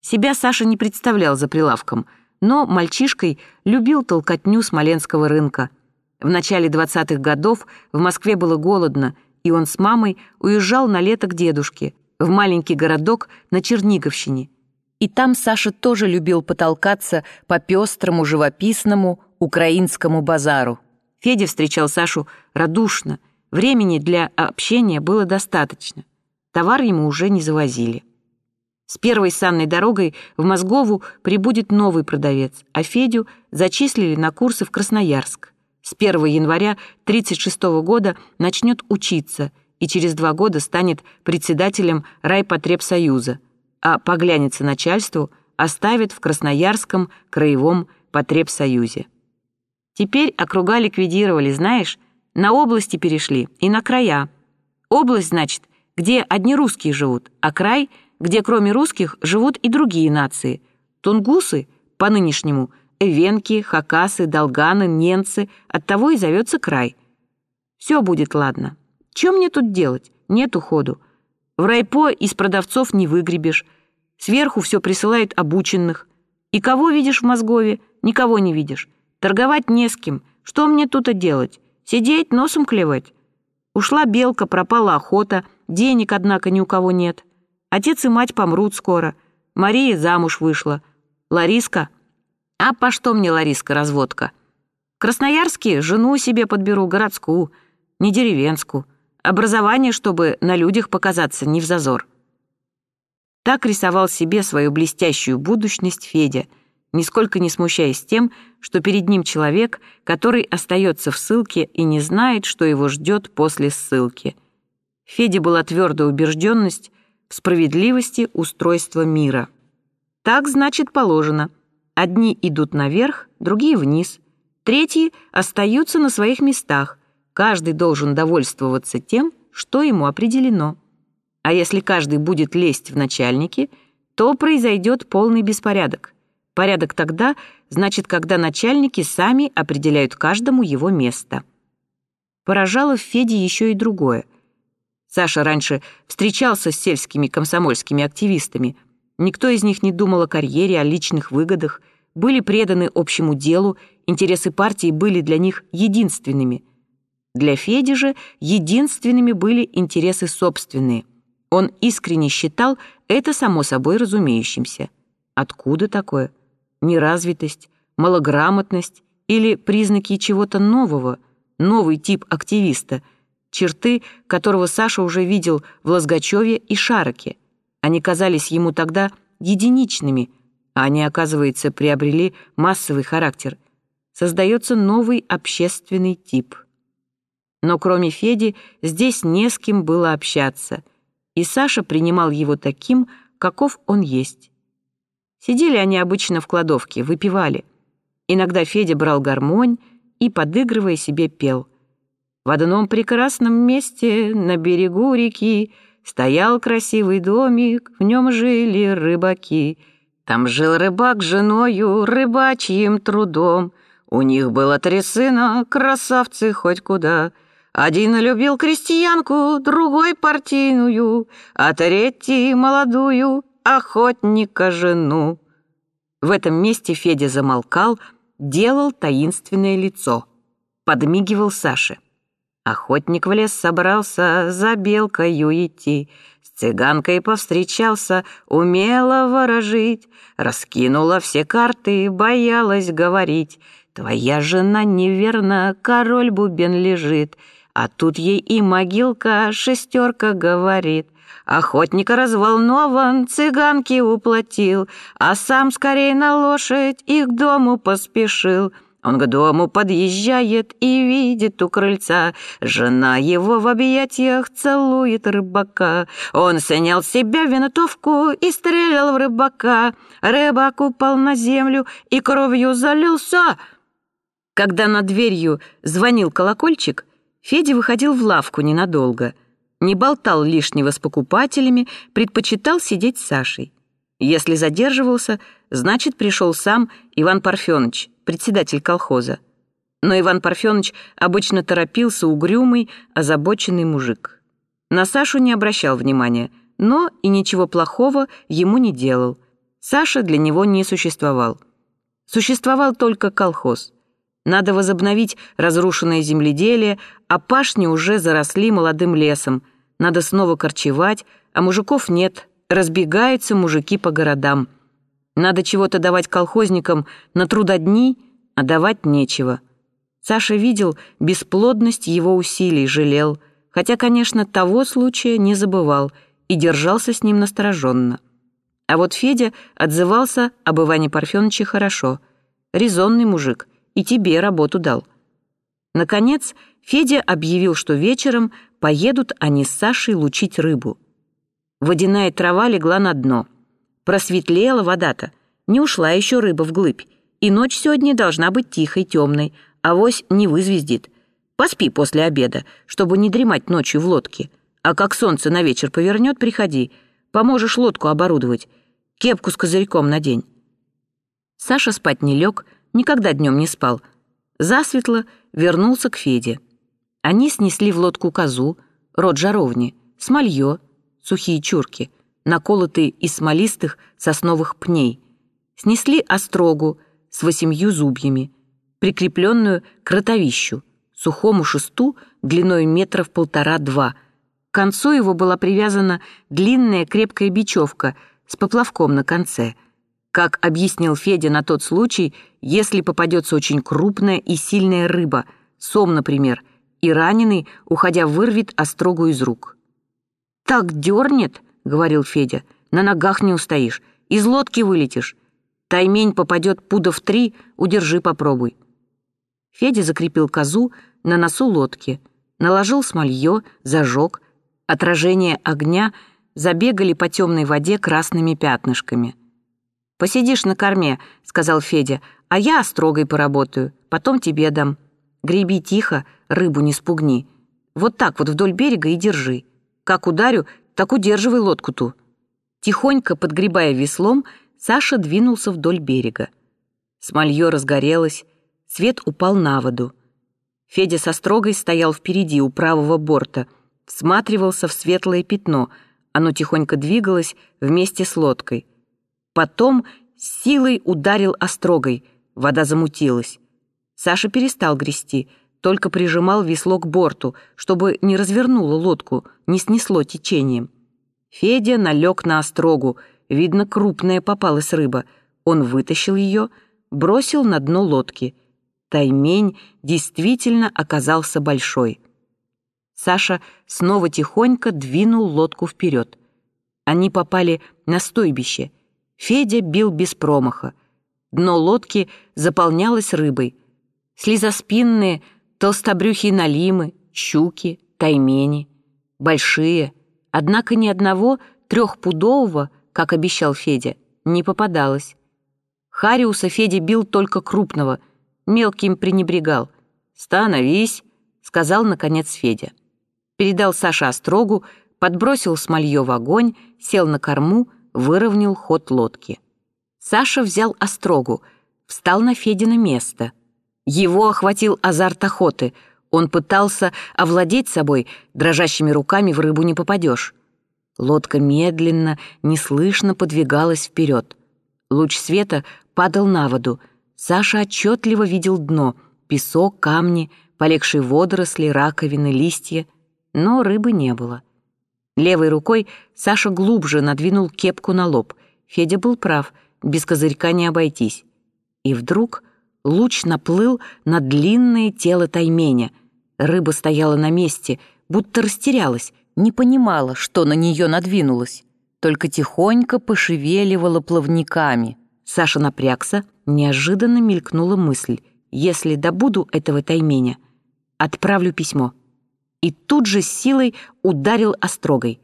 Себя Саша не представлял за прилавком, но мальчишкой любил толкотню смоленского рынка. В начале 20-х годов в Москве было голодно, и он с мамой уезжал на лето к дедушке, в маленький городок на Черниговщине. И там Саша тоже любил потолкаться по пестрому, живописному украинскому базару. Федя встречал Сашу радушно, времени для общения было достаточно. Товар ему уже не завозили. С первой санной дорогой в Мозгову прибудет новый продавец, а Федю зачислили на курсы в Красноярск. С 1 января 1936 года начнет учиться и через два года станет председателем райпотребсоюза, а поглянется начальству, оставит в Красноярском краевом потребсоюзе. Теперь округа ликвидировали, знаешь, на области перешли и на края. Область, значит, где одни русские живут, а край, где кроме русских живут и другие нации. Тунгусы, по-нынешнему, эвенки, хакасы, долганы, ненцы, оттого и зовется край. Все будет ладно. Чем мне тут делать? Нет уходу. В райпо из продавцов не выгребешь. Сверху все присылают обученных. И кого видишь в Мозгове? Никого не видишь. Торговать не с кем. Что мне тут делать? Сидеть, носом клевать? Ушла белка, пропала охота. Денег, однако, ни у кого нет. Отец и мать помрут скоро. Мария замуж вышла. Лариска? А по что мне Лариска разводка? В жену себе подберу, городскую, не деревенскую. Образование, чтобы на людях показаться не в зазор. Так рисовал себе свою блестящую будущность Федя, нисколько не смущаясь тем, что перед ним человек, который остается в ссылке и не знает, что его ждет после ссылки. Феде была твердая убежденность справедливости устройства мира. Так, значит, положено. Одни идут наверх, другие вниз, третьи остаются на своих местах, Каждый должен довольствоваться тем, что ему определено. А если каждый будет лезть в начальники, то произойдет полный беспорядок. Порядок тогда, значит, когда начальники сами определяют каждому его место. Поражало в Феде еще и другое. Саша раньше встречался с сельскими комсомольскими активистами. Никто из них не думал о карьере, о личных выгодах, были преданы общему делу, интересы партии были для них единственными – для Феди же единственными были интересы собственные. Он искренне считал это само собой разумеющимся. Откуда такое? Неразвитость, малограмотность или признаки чего-то нового, новый тип активиста, черты которого Саша уже видел в Лозгачеве и Шароке. Они казались ему тогда единичными, а они, оказывается, приобрели массовый характер. Создается новый общественный тип – но кроме Феди здесь не с кем было общаться, и Саша принимал его таким, каков он есть. Сидели они обычно в кладовке, выпивали. Иногда Федя брал гармонь и, подыгрывая себе, пел. В одном прекрасном месте на берегу реки стоял красивый домик, в нем жили рыбаки. Там жил рыбак с женою, рыбачьим трудом. У них было три сына, красавцы хоть куда — один любил крестьянку, другой партийную, а третий молодую охотника жену. В этом месте Федя замолкал, делал таинственное лицо, подмигивал Саше. Охотник в лес собрался за белкою идти, с цыганкой повстречался, умела ворожить, раскинула все карты, боялась говорить. Твоя жена неверна, король Бубен лежит — а тут ей и могилка шестерка говорит. Охотника разволнован, цыганки уплатил, а сам скорей на лошадь и к дому поспешил. Он к дому подъезжает и видит у крыльца. Жена его в объятиях целует рыбака. Он снял с себя винтовку и стрелял в рыбака. Рыбак упал на землю и кровью залился. Когда над дверью звонил колокольчик, Федя выходил в лавку ненадолго, не болтал лишнего с покупателями, предпочитал сидеть с Сашей. Если задерживался, значит, пришел сам Иван Парфенович, председатель колхоза. Но Иван Парфенович обычно торопился угрюмый, озабоченный мужик. На Сашу не обращал внимания, но и ничего плохого ему не делал. Саша для него не существовал. Существовал только колхоз. Надо возобновить разрушенное земледелие, а пашни уже заросли молодым лесом. Надо снова корчевать, а мужиков нет, разбегаются мужики по городам. Надо чего-то давать колхозникам на трудодни, а давать нечего. Саша видел бесплодность его усилий, жалел, хотя, конечно, того случая не забывал и держался с ним настороженно. А вот Федя отзывался об Иване Парфеновиче хорошо. Резонный мужик, и тебе работу дал. Наконец, Федя объявил, что вечером поедут они с Сашей лучить рыбу. Водяная трава легла на дно. Просветлела вода-то, не ушла еще рыба вглыбь, и ночь сегодня должна быть тихой, темной, авось не вызвездит. Поспи после обеда, чтобы не дремать ночью в лодке. А как солнце на вечер повернет, приходи. Поможешь лодку оборудовать. Кепку с козырьком надень. Саша спать не лег, никогда днем не спал. Засветло вернулся к Феде. Они снесли в лодку козу, рот жаровни, смолье, сухие чурки, наколотые из смолистых сосновых пней. Снесли острогу с восемью зубьями, прикрепленную к ротовищу, сухому шесту длиной метров полтора-два. К концу его была привязана длинная крепкая бечевка с поплавком на конце. Как объяснил Федя на тот случай, если попадется очень крупная и сильная рыба, сом, например, и раненый, уходя, вырвет острогу из рук. «Так дернет», — говорил Федя, — «на ногах не устоишь, из лодки вылетишь. Таймень попадет пудов три, удержи попробуй». Федя закрепил козу на носу лодки, наложил смолье, зажег. Отражение огня забегали по темной воде красными пятнышками. «Посидишь на корме», — сказал Федя, «а я острогой поработаю, потом тебе дам. Греби тихо, рыбу не спугни. Вот так вот вдоль берега и держи. Как ударю, так удерживай лодку ту». Тихонько подгребая веслом, Саша двинулся вдоль берега. Смолье разгорелось, Свет упал на воду. Федя со строгой стоял впереди, у правого борта, всматривался в светлое пятно. Оно тихонько двигалось вместе с лодкой. Потом силой ударил острогой, вода замутилась. Саша перестал грести, только прижимал весло к борту, чтобы не развернуло лодку, не снесло течением. Федя налег на острогу, видно, крупная попалась рыба. Он вытащил ее, бросил на дно лодки — Таймень действительно оказался большой. Саша снова тихонько двинул лодку вперед. Они попали на стойбище. Федя бил без промаха. Дно лодки заполнялось рыбой. Слизоспинные, толстобрюхие налимы, щуки, таймени. Большие, однако ни одного трехпудового, как обещал Федя, не попадалось. Хариуса Федя бил только крупного — мелким пренебрегал. «Становись», — сказал, наконец, Федя. Передал Саше острогу, подбросил смолье в огонь, сел на корму, выровнял ход лодки. Саша взял острогу, встал на Федино место. Его охватил азарт охоты. Он пытался овладеть собой, дрожащими руками в рыбу не попадешь. Лодка медленно, неслышно подвигалась вперед. Луч света падал на воду — Саша отчетливо видел дно — песок, камни, полегшие водоросли, раковины, листья, но рыбы не было. Левой рукой Саша глубже надвинул кепку на лоб. Федя был прав, без козырька не обойтись. И вдруг луч наплыл на длинное тело тайменя. Рыба стояла на месте, будто растерялась, не понимала, что на нее надвинулось, только тихонько пошевеливала плавниками. Саша напрягся, неожиданно мелькнула мысль. «Если добуду этого тайменя, отправлю письмо». И тут же силой ударил острогой.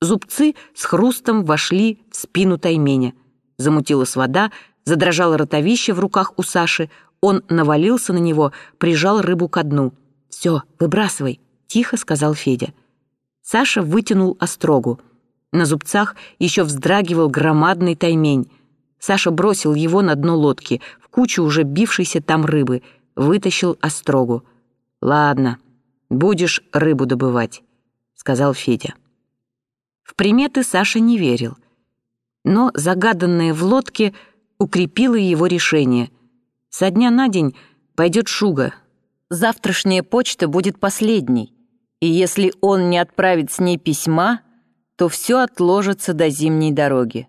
Зубцы с хрустом вошли в спину тайменя. Замутилась вода, задрожало ротовище в руках у Саши. Он навалился на него, прижал рыбу ко дну. «Все, выбрасывай», — тихо сказал Федя. Саша вытянул острогу. На зубцах еще вздрагивал громадный таймень. Саша бросил его на дно лодки, в кучу уже бившейся там рыбы, вытащил острогу. «Ладно, будешь рыбу добывать», — сказал Федя. В приметы Саша не верил. Но загаданное в лодке укрепило его решение. Со дня на день пойдет шуга. Завтрашняя почта будет последней, и если он не отправит с ней письма, то все отложится до зимней дороги.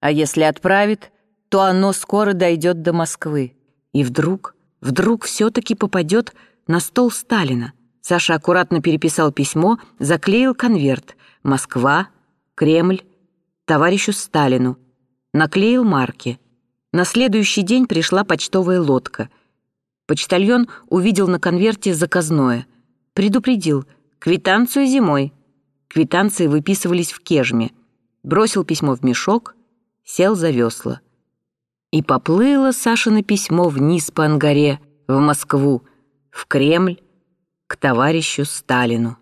А если отправит, то оно скоро дойдет до Москвы. И вдруг, вдруг все-таки попадет на стол Сталина. Саша аккуратно переписал письмо, заклеил конверт. Москва, Кремль, товарищу Сталину. Наклеил марки. На следующий день пришла почтовая лодка. Почтальон увидел на конверте заказное. Предупредил. Квитанцию зимой. Квитанции выписывались в кежме. Бросил письмо в мешок, сел за весла. И поплыло Сашино письмо вниз по Ангаре, в Москву, в Кремль, к товарищу Сталину.